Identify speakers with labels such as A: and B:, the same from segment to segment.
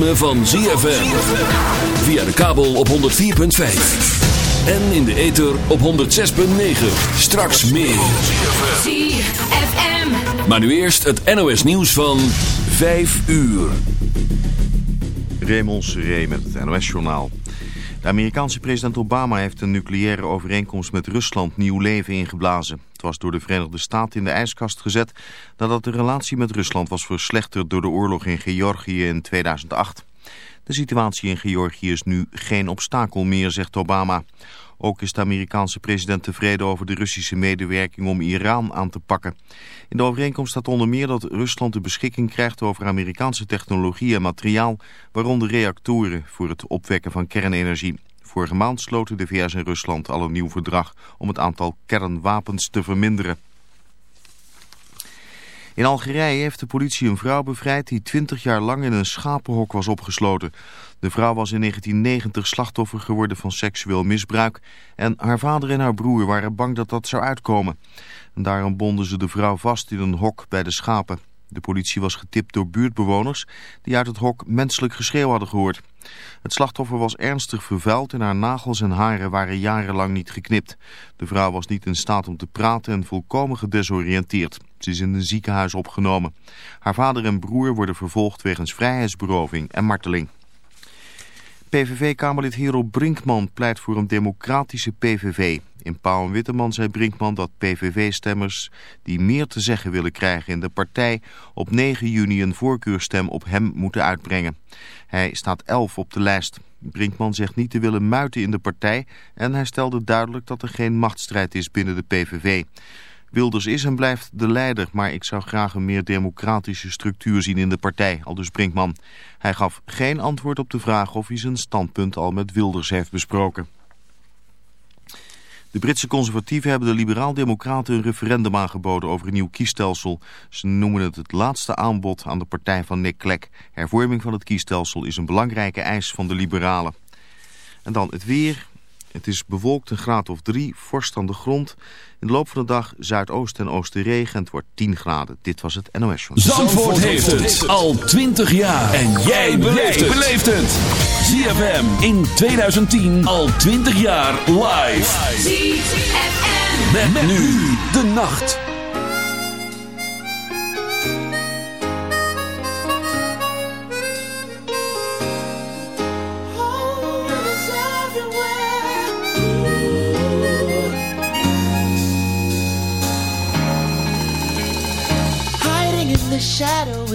A: ritme van ZFM. Via de kabel op 104.5. En in de ether op 106.9. Straks meer.
B: ZFM.
A: Maar nu eerst het NOS nieuws van 5 uur.
C: Raymond Seré met het NOS-journaal. De Amerikaanse president Obama heeft een nucleaire overeenkomst met Rusland nieuw leven ingeblazen. Het was door de Verenigde Staten in de ijskast gezet nadat de relatie met Rusland was verslechterd door de oorlog in Georgië in 2008. De situatie in Georgië is nu geen obstakel meer, zegt Obama. Ook is de Amerikaanse president tevreden over de Russische medewerking om Iran aan te pakken. In de overeenkomst staat onder meer dat Rusland de beschikking krijgt over Amerikaanse technologie en materiaal, waaronder reactoren voor het opwekken van kernenergie. Vorige maand sloten de VS en Rusland al een nieuw verdrag om het aantal kernwapens te verminderen. In Algerije heeft de politie een vrouw bevrijd die 20 jaar lang in een schapenhok was opgesloten. De vrouw was in 1990 slachtoffer geworden van seksueel misbruik en haar vader en haar broer waren bang dat dat zou uitkomen. En daarom bonden ze de vrouw vast in een hok bij de schapen. De politie was getipt door buurtbewoners die uit het hok menselijk geschreeuw hadden gehoord. Het slachtoffer was ernstig vervuild en haar nagels en haren waren jarenlang niet geknipt. De vrouw was niet in staat om te praten en volkomen gedesoriënteerd. Ze is in een ziekenhuis opgenomen. Haar vader en broer worden vervolgd wegens vrijheidsberoving en marteling. PVV-kamerlid Hero Brinkman pleit voor een democratische PVV. In Pauw en Witteman zei Brinkman dat PVV-stemmers die meer te zeggen willen krijgen in de partij op 9 juni een voorkeurstem op hem moeten uitbrengen. Hij staat 11 op de lijst. Brinkman zegt niet te willen muiten in de partij en hij stelde duidelijk dat er geen machtsstrijd is binnen de PVV. Wilders is en blijft de leider, maar ik zou graag een meer democratische structuur zien in de partij, aldus Brinkman. Hij gaf geen antwoord op de vraag of hij zijn standpunt al met Wilders heeft besproken. De Britse conservatieven hebben de liberaal-democraten een referendum aangeboden over een nieuw kiesstelsel. Ze noemen het het laatste aanbod aan de partij van Nick Clegg. Hervorming van het kiesstelsel is een belangrijke eis van de liberalen. En dan het weer. Het is bewolkt een graad of drie, vorst aan de grond. In de loop van de dag zuidoost en oosten regen. Het wordt 10 graden. Dit was het NOS Journal.
A: Zandvoort heeft het al 20 jaar. En jij beleeft het. ZFM in 2010 al 20 jaar live.
B: ZFM.
A: Met, nu de nacht.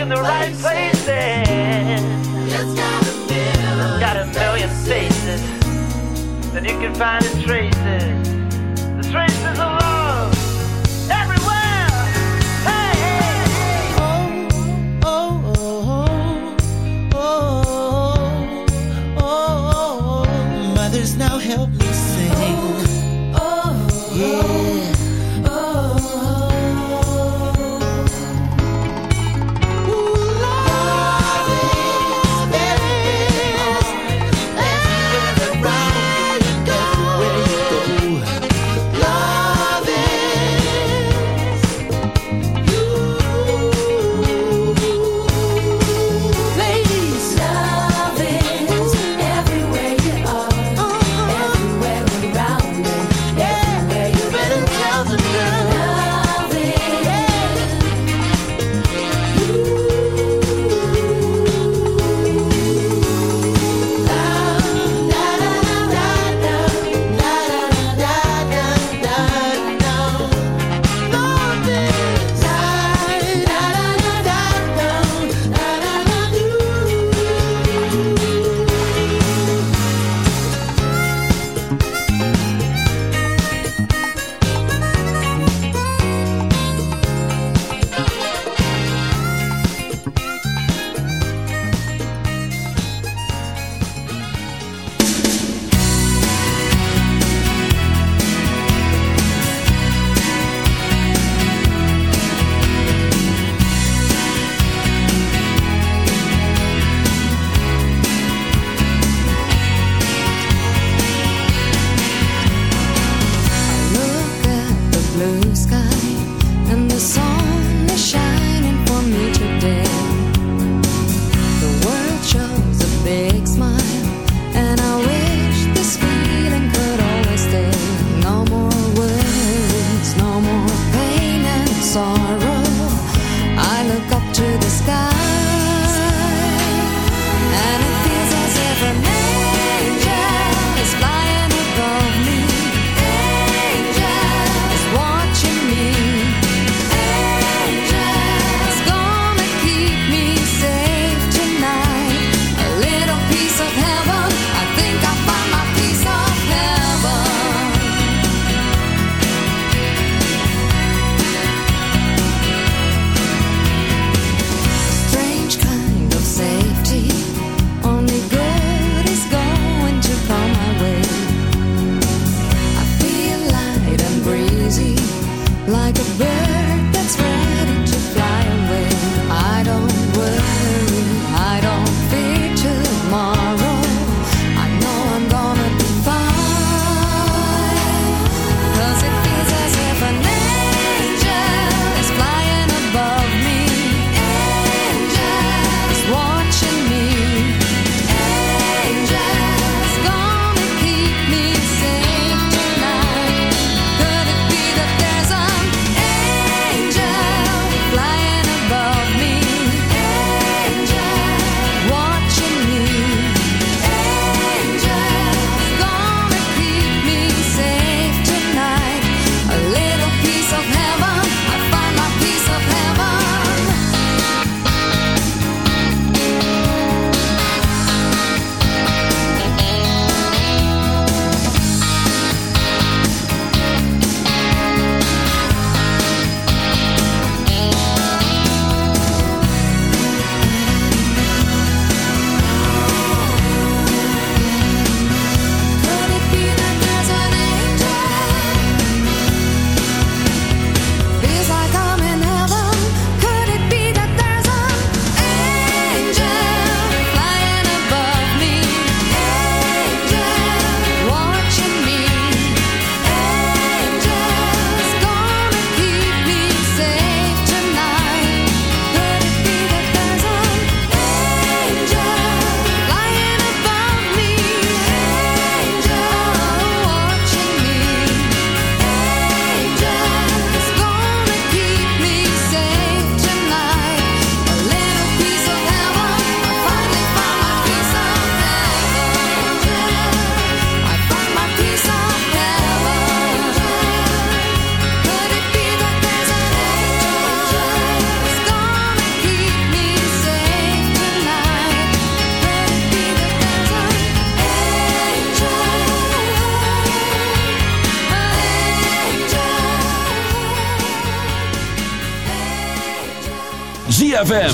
D: in the right places,
E: It's got a million.
D: got a million faces, then you can find the traces,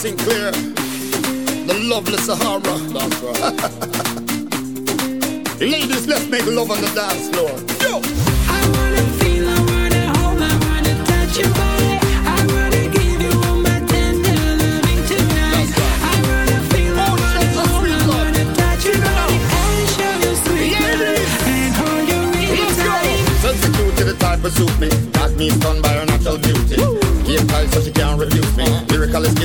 F: Sinclair, the lovely Sahara. That's right. Ladies, let's make love on the dance floor. Yo,
G: I wanna feel, I wanna hold, I wanna touch your body. I wanna give you all my tender loving tonight. I wanna feel, I wanna hold, I wanna touch your body and show you sweet and hold you really
F: let's go.
G: tight.
F: To the type of suit me. Got me stunned by her natural beauty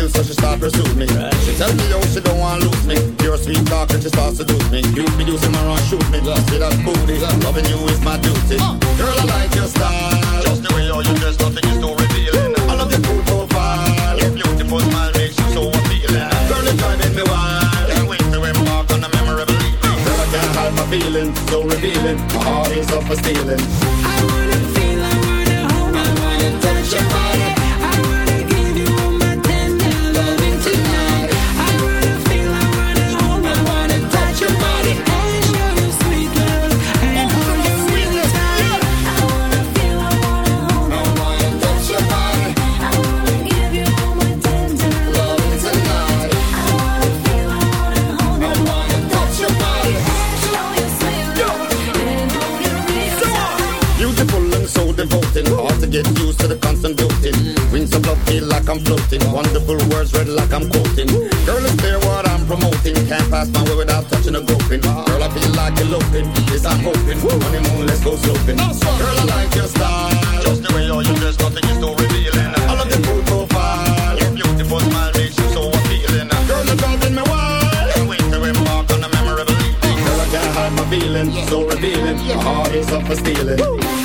F: real, so she start pursuing me. Right. She tell me how she don't want to lose me. Pure sweet talk and she starts seduce me. You be using my run, shoot me. Love. See that booty, Love. loving you is my duty. Uh. Girl, I like your style. Just the way how you dress, nothing is too revealing. I love your cool profile.
G: Your beautiful smile makes you so appealing. Girl, it's driving me wild. Can't wait to embark on a memorable evening. Uh. Girl, I can't hide my feeling, so revealing. My heart is up for stealing. I wanna feel, I wanna hold, I wanna touch your body.
F: floating. Wonderful words read like I'm quoting. Girl, it's clear what I'm promoting. Can't pass my way without touching a groping. Girl, I feel like eloping. Yes, I'm hoping. Honeymoon, let's go sloping. Girl, I like your style. Just the way you're nothing is too revealing. I love your cool profile. Your beautiful smile makes you so appealing. Girl, you're driving me wild. Can't wait to embark on a memorable evening. Girl, I can't hide my feeling. So revealing. Your heart is up for stealing.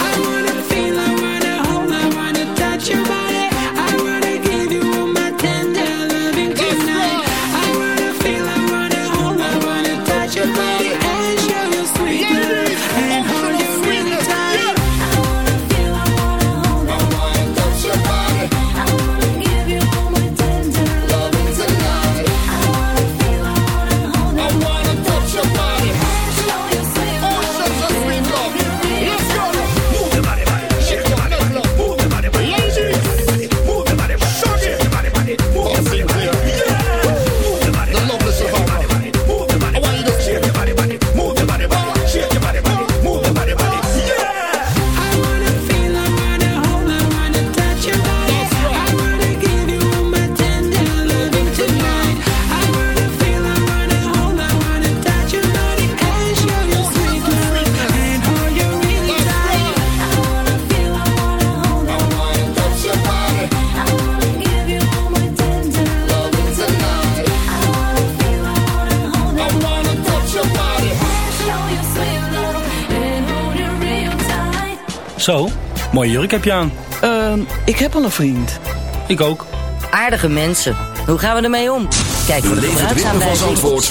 H: jurk heb aan?
I: Ehm, ik heb al een vriend.
H: Ik ook.
J: Aardige mensen. Hoe gaan we ermee om? Kijk voor de gebruiksaanwijzing op
A: Zandvoort.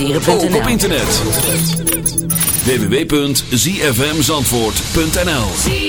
A: Op internet. www.zfmzandvoort.nl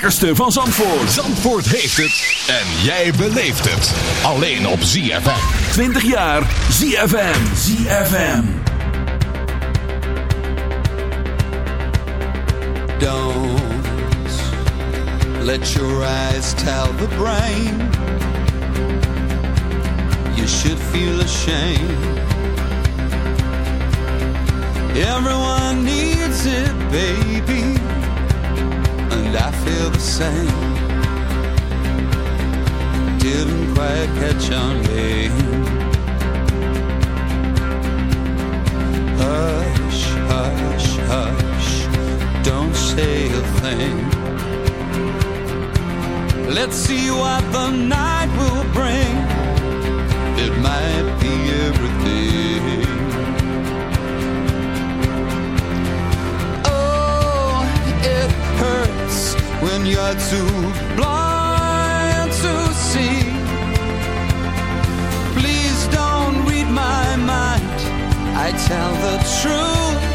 A: Allerlekkerste van Zandvoort.
K: Zandvoort heeft het en jij beleeft het. Alleen op ZFM.
A: 20 jaar ZFM. ZFM.
L: Don't let your eyes tell the brain you should feel ashamed. Everyone needs it, baby, and I feel the same. Didn't quite catch on, babe. Hush, hush, hush, don't say a thing. Let's see what the night will bring. It might be everything. When you're too blind to see. Please don't read my mind. I tell the truth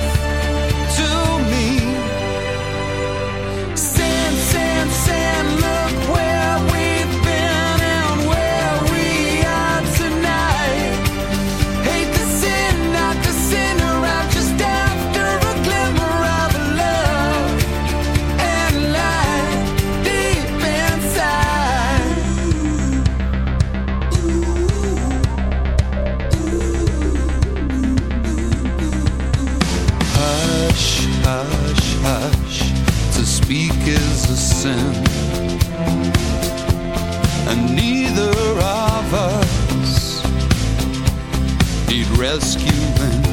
L: rescuing.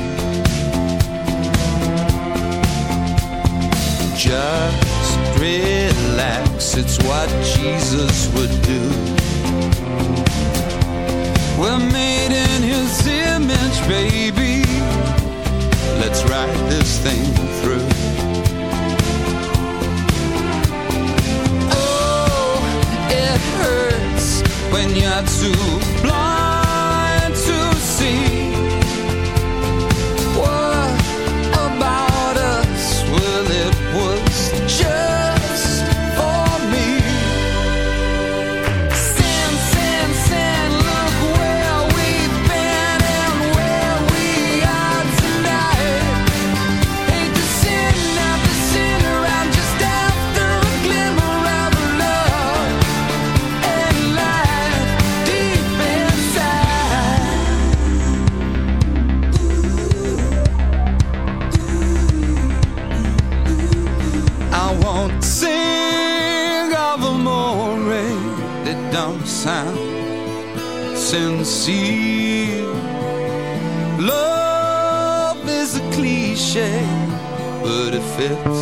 L: Just relax, it's what Jesus would do. We're made in his image, baby. Let's ride this thing through. Oh, it hurts when you're too blind fits